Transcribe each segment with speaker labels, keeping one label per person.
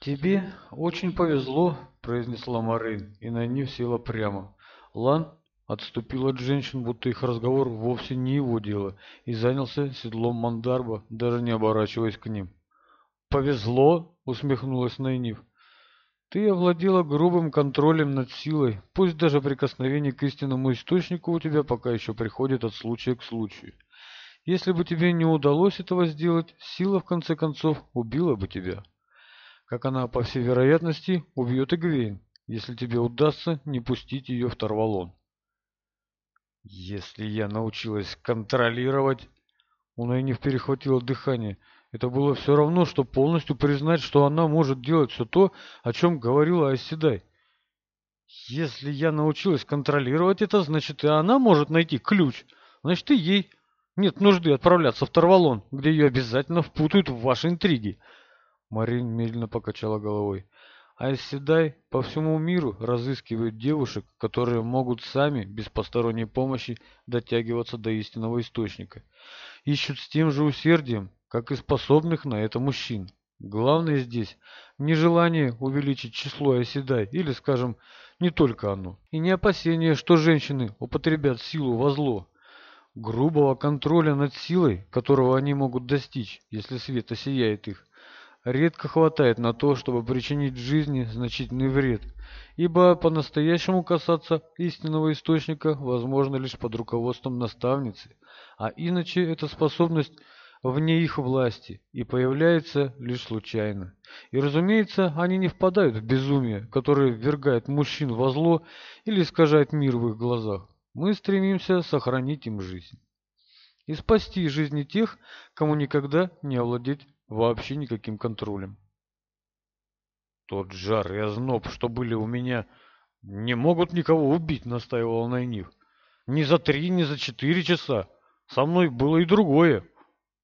Speaker 1: тебе очень повезло произнесла Марин, и на нее села прямо лан отступил от женщин будто их разговор вовсе не его дело и занялся седлом мандарба даже не оборачиваясь к ним повезло усмехнулась найнив ты овладела грубым контролем над силой, пусть даже прикосновение к истинному источнику у тебя пока еще приходит от случая к случаю. Если бы тебе не удалось этого сделать, сила в конце концов убила бы тебя как она, по всей вероятности, убьет Игвейн, если тебе удастся не пустить ее в Тарвалон. Если я научилась контролировать... У Найниф перехватило дыхание. Это было все равно, что полностью признать, что она может делать все то, о чем говорила Оседай. Если я научилась контролировать это, значит и она может найти ключ. Значит и ей нет нужды отправляться в Тарвалон, где ее обязательно впутают в ваши интриги. Марин медленно покачала головой. А Седай по всему миру разыскивают девушек, которые могут сами, без посторонней помощи, дотягиваться до истинного источника. Ищут с тем же усердием, как и способных на это мужчин. Главное здесь не желание увеличить число оседай, или, скажем, не только оно, и не опасение, что женщины употребят силу во зло. Грубого контроля над силой, которого они могут достичь, если свет осияет их, редко хватает на то, чтобы причинить жизни значительный вред, ибо по-настоящему касаться истинного источника возможно лишь под руководством наставницы, а иначе эта способность вне их власти и появляется лишь случайно. И разумеется, они не впадают в безумие, которое ввергает мужчин во зло или искажает мир в их глазах. Мы стремимся сохранить им жизнь и спасти жизни тех, кому никогда не овладеть вообще никаким контролем. Тот жар и озноб, что были у меня, не могут никого убить, настаивал Найниф. Ни за три, ни за четыре часа. Со мной было и другое.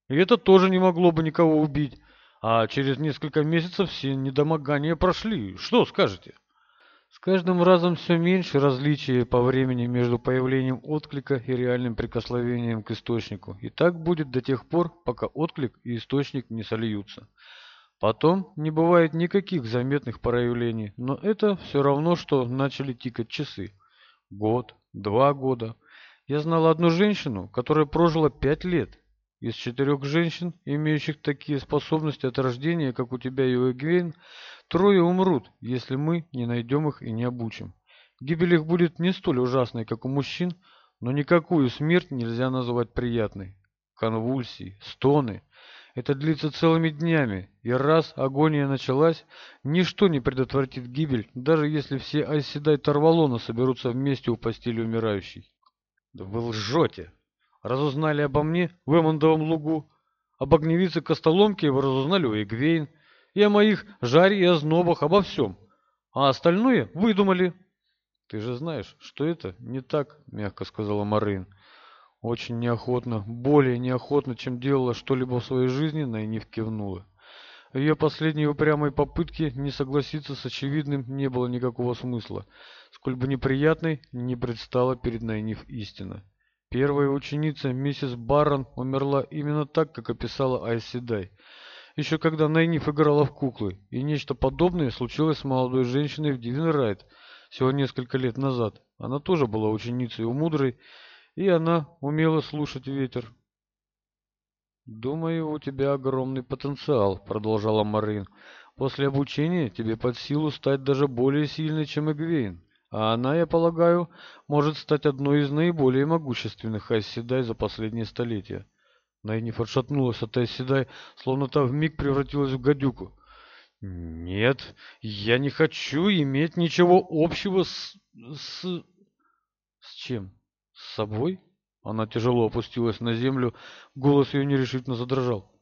Speaker 1: И это тоже не могло бы никого убить. А через несколько месяцев все недомогания прошли. Что скажете?» С каждым разом все меньше различия по времени между появлением отклика и реальным прикосновением к источнику. И так будет до тех пор, пока отклик и источник не сольются. Потом не бывает никаких заметных проявлений, но это все равно, что начали тикать часы. Год, два года. Я знал одну женщину, которая прожила пять лет из четырех женщин, имеющих такие способности от рождения, как у тебя и у Эгвейн, трое умрут, если мы не найдем их и не обучим. Гибель их будет не столь ужасной, как у мужчин, но никакую смерть нельзя называть приятной. Конвульсии, стоны. Это длится целыми днями, и раз агония началась, ничто не предотвратит гибель, даже если все оседай Тарвалона соберутся вместе у постели умирающей. «Да вы лжете!» разузнали обо мне в Эммондовом лугу, об огневице Костоломке вы разузнали у Игвейн, и о моих жаре и ознобах, обо всем. А остальное выдумали. Ты же знаешь, что это не так, мягко сказала Марин. Очень неохотно, более неохотно, чем делала что-либо в своей жизни, Найниф кивнула. В ее последней упрямой попытке не согласиться с очевидным не было никакого смысла, сколь бы неприятной не предстала перед Найниф истина. Первая ученица, миссис Баррон, умерла именно так, как описала Айседай. Еще когда Найниф играла в куклы, и нечто подобное случилось с молодой женщиной в Дивенрайт всего несколько лет назад. Она тоже была ученицей у мудрой, и она умела слушать ветер. «Думаю, у тебя огромный потенциал», — продолжала Марин. «После обучения тебе под силу стать даже более сильной, чем Эгвейн». А она, я полагаю, может стать одной из наиболее могущественных Айседай за последние столетия. Найниф отшатнулась от Айседай, словно та вмиг превратилась в гадюку. «Нет, я не хочу иметь ничего общего с... с... с чем? С собой?» Она тяжело опустилась на землю, голос ее нерешительно задрожал.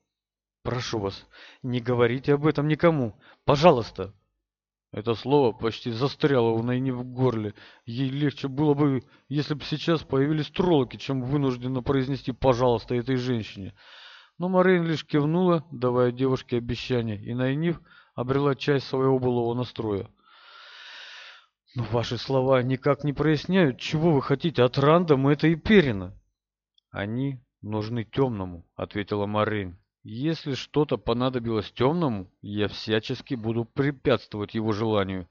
Speaker 1: «Прошу вас, не говорите об этом никому. Пожалуйста, это слово почти застряло у Найни в горле. Ей легче было бы, если бы сейчас появились троллоки, чем вынужденно произнести «пожалуйста» этой женщине. Но Марин лишь кивнула, давая девушке обещание, и Найниф обрела часть своего былого настроя. «Но «Ну, ваши слова никак не проясняют, чего вы хотите от Рандома это и Перина». «Они нужны темному», — ответила Марин. Если что-то понадобилось темному, я всячески буду препятствовать его желанию.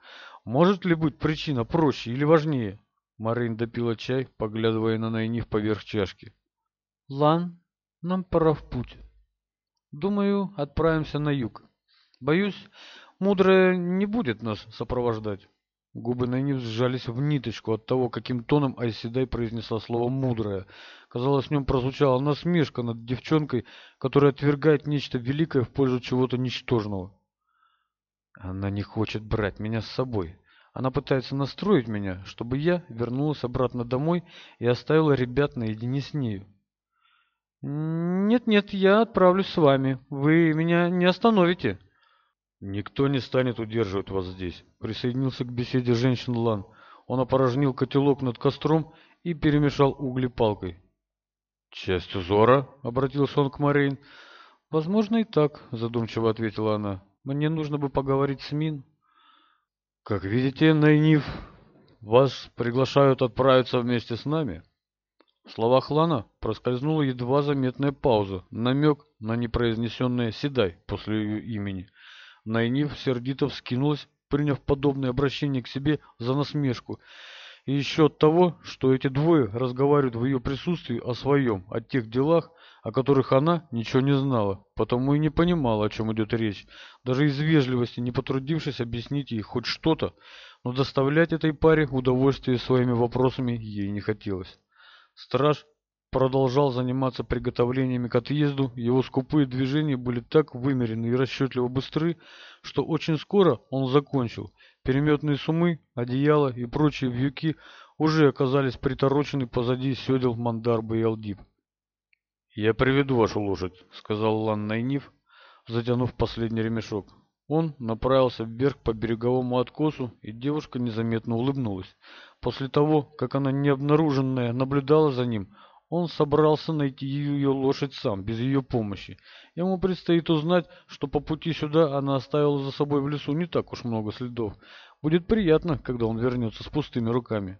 Speaker 1: Может ли быть причина проще или важнее? Марин допила чай, поглядывая на Найниф поверх чашки. Лан, нам пора в путь. Думаю, отправимся на юг. Боюсь, мудрая не будет нас сопровождать. Губы Найниф сжались в ниточку от того, каким тоном Айседай произнесла слово «мудрая». Казалось, в нем прозвучала насмешка над девчонкой, которая отвергает нечто великое в пользу чего-то ничтожного. Она не хочет брать меня с собой. Она пытается настроить меня, чтобы я вернулась обратно домой и оставила ребят наедине с нею. «Нет-нет, я отправлюсь с вами. Вы меня не остановите». «Никто не станет удерживать вас здесь», — присоединился к беседе женщин Лан. Он опорожнил котелок над костром и перемешал угли палкой. «Часть узора?» — обратился он к Морейн. «Возможно и так», — задумчиво ответила она. «Мне нужно бы поговорить с Мин». «Как видите, Найниф, вас приглашают отправиться вместе с нами». В словах Лана проскользнула едва заметная пауза, намек на непроизнесенное «седай» после ее имени. Найниф сердито вскинулась, приняв подобное обращение к себе за насмешку. и еще от того, что эти двое разговаривают в ее присутствии о своем, о тех делах, о которых она ничего не знала, потому и не понимала, о чем идет речь, даже из вежливости не потрудившись объяснить ей хоть что-то, но доставлять этой паре удовольствие своими вопросами ей не хотелось. Страж продолжал заниматься приготовлениями к отъезду, его скупые движения были так вымерены и расчетливо быстры, что очень скоро он закончил Переметные сумы, одеяла и прочие вьюки уже оказались приторочены позади седел Мандарбы и Алдиб. «Я приведу вашу лошадь», — сказал Лан Найниф, затянув последний ремешок. Он направился вверх по береговому откосу, и девушка незаметно улыбнулась. После того, как она необнаруженная наблюдала за ним, он собрался найти ее лошадь сам, без ее помощи. Ему предстоит узнать, что по пути сюда она оставила за собой в лесу не так уж много следов. Будет приятно, когда он вернется с пустыми руками.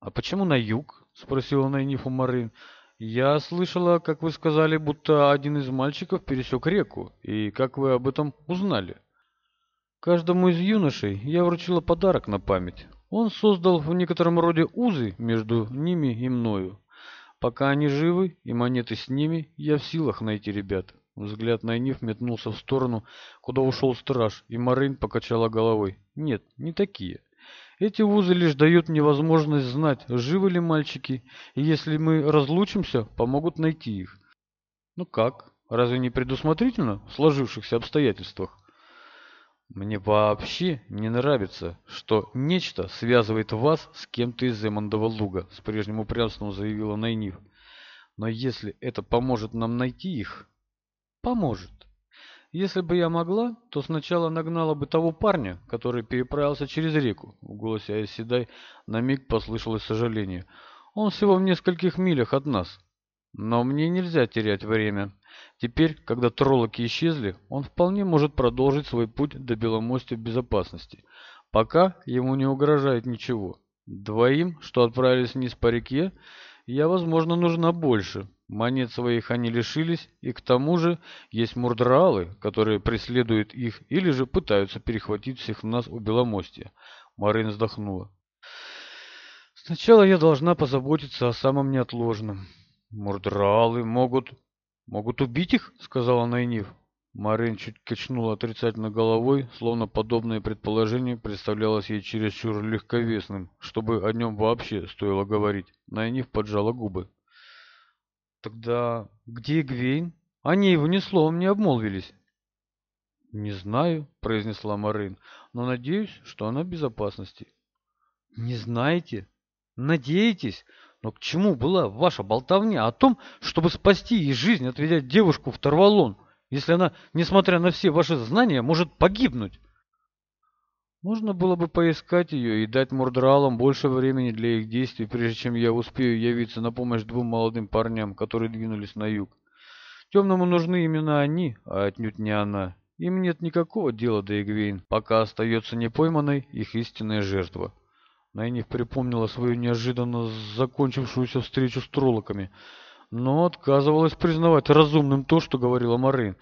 Speaker 1: «А почему на юг?» — спросила Найнифу Марин. «Я слышала, как вы сказали, будто один из мальчиков пересек реку, и как вы об этом узнали?» «Каждому из юношей я вручила подарок на память». Он создал в некотором роде узы между ними и мною. Пока они живы и монеты с ними, я в силах найти ребят. Взгляд Найниф метнулся в сторону, куда ушел страж, и Марин покачала головой. Нет, не такие. Эти узы лишь дают мне возможность знать, живы ли мальчики, и если мы разлучимся, помогут найти их. Ну как? Разве не предусмотрительно в сложившихся обстоятельствах? Мне вообще не нравится, что нечто связывает вас с кем-то из Эммондова луга, с прежним упрямством заявила Найниф. Но если это поможет нам найти их... Поможет. Если бы я могла, то сначала нагнала бы того парня, который переправился через реку. В голосе Айседай на миг послышалось сожаление. Он всего в нескольких милях от нас. Но мне нельзя терять время. Теперь, когда троллоки исчезли, он вполне может продолжить свой путь до Беломостя в безопасности. Пока ему не угрожает ничего. Двоим, что отправились вниз по реке, я, возможно, нужна больше. Монет своих они лишились, и к тому же есть мурдралы, которые преследуют их или же пытаются перехватить всех нас у Беломостия. Марин вздохнула. Сначала я должна позаботиться о самом неотложном. Мурдралы могут... могут убить их?» — сказала Найниф. Марин чуть качнула отрицательно головой, словно подобное предположение представлялось ей чересчур легковесным, чтобы о нем вообще стоило говорить. Найниф поджала губы. «Тогда где Игвейн? Они его ни словом не обмолвились». «Не знаю», — произнесла Марин, — «но надеюсь, что она в безопасности». «Не знаете? Надеетесь? Но к чему была ваша болтовня о том, чтобы спасти ей жизнь, отведя девушку в Тарвалон, если она, несмотря на все ваши знания, может погибнуть? Можно было бы поискать ее и дать Мордралам больше времени для их действий, прежде чем я успею явиться на помощь двум молодым парням, которые двинулись на юг. Темному нужны именно они, а отнюдь не она. Им нет никакого дела до Игвейн, пока остается непойманной их истинная жертва. Найниф припомнила свою неожиданно закончившуюся встречу с троллоками, но отказывалась признавать разумным то, что говорила Марин.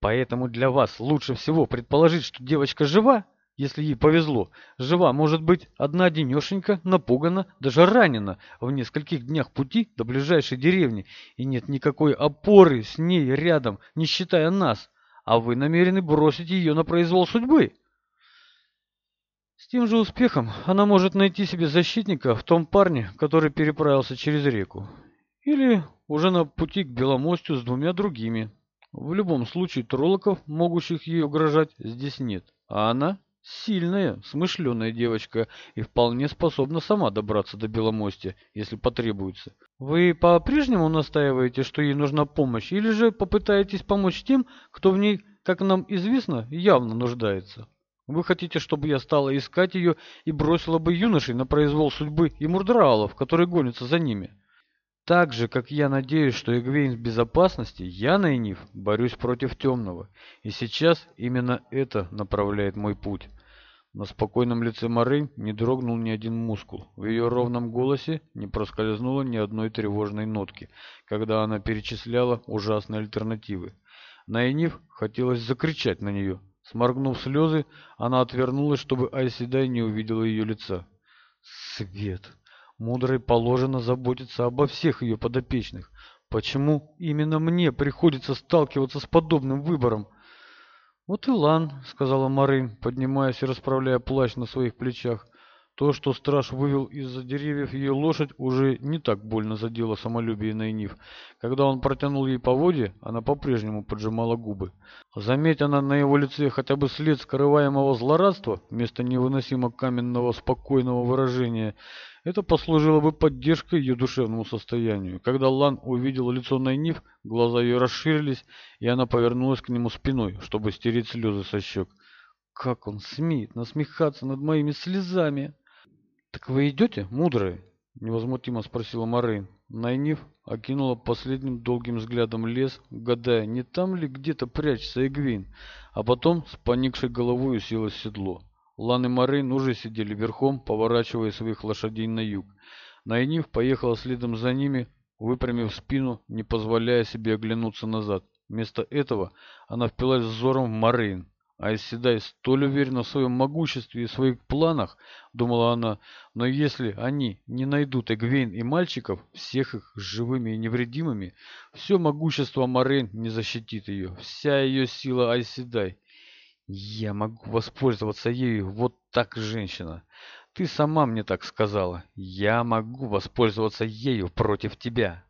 Speaker 1: «Поэтому для вас лучше всего предположить, что девочка жива, если ей повезло. Жива, может быть, одна-одинешенька, напугана, даже ранена в нескольких днях пути до ближайшей деревни, и нет никакой опоры с ней рядом, не считая нас, а вы намерены бросить ее на произвол судьбы». С тем же успехом она может найти себе защитника в том парне, который переправился через реку. Или уже на пути к Беломостю с двумя другими. В любом случае троллоков, могущих ей угрожать, здесь нет. А она сильная, смышленая девочка и вполне способна сама добраться до Беломостя, если потребуется. Вы по-прежнему настаиваете, что ей нужна помощь, или же попытаетесь помочь тем, кто в ней, как нам известно, явно нуждается? Вы хотите, чтобы я стала искать ее и бросила бы юношей на произвол судьбы и мурдралов, которые гонятся за ними? Так же, как я надеюсь, что Эгвейн в безопасности, я, Найниф, борюсь против темного. И сейчас именно это направляет мой путь. На спокойном лице Мары не дрогнул ни один мускул. В ее ровном голосе не проскользнуло ни одной тревожной нотки, когда она перечисляла ужасные альтернативы. Найниф хотелось закричать на нее, Сморгнув слезы, она отвернулась, чтобы Айседай не увидела ее лица. Свет! Мудрой положено заботиться обо всех ее подопечных. Почему именно мне приходится сталкиваться с подобным выбором? «Вот и лан», — сказала Мары, поднимаясь и расправляя плащ на своих плечах. То, что страж вывел из-за деревьев ее лошадь, уже не так больно задело самолюбие Найниф. Когда он протянул ей поводья, она по-прежнему поджимала губы. Заметь она на его лице хотя бы след скрываемого злорадства, вместо невыносимо каменного спокойного выражения, это послужило бы поддержкой ее душевному состоянию. Когда Лан увидела лицо Найниф, глаза ее расширились, и она повернулась к нему спиной, чтобы стереть слезы со щек. «Как он смеет насмехаться над моими слезами!» Так вы идете, мудрые? Невозмутимо спросила Марин. Найниф окинула последним долгим взглядом лес, гадая, не там ли где-то прячется Эгвин, а потом с поникшей головой уселась седло. Лан и Марин уже сидели верхом, поворачивая своих лошадей на юг. Найниф поехала следом за ними, выпрямив спину, не позволяя себе оглянуться назад. Вместо этого она впилась взором в Марин. Айседай столь уверена в своем могуществе и своих планах, думала она, но если они не найдут Эгвейн и мальчиков, всех их живыми и невредимыми, все могущество Морейн не защитит ее, вся ее сила Айседай. Я могу воспользоваться ею, вот так, женщина. Ты сама мне так сказала. Я могу воспользоваться ею против тебя.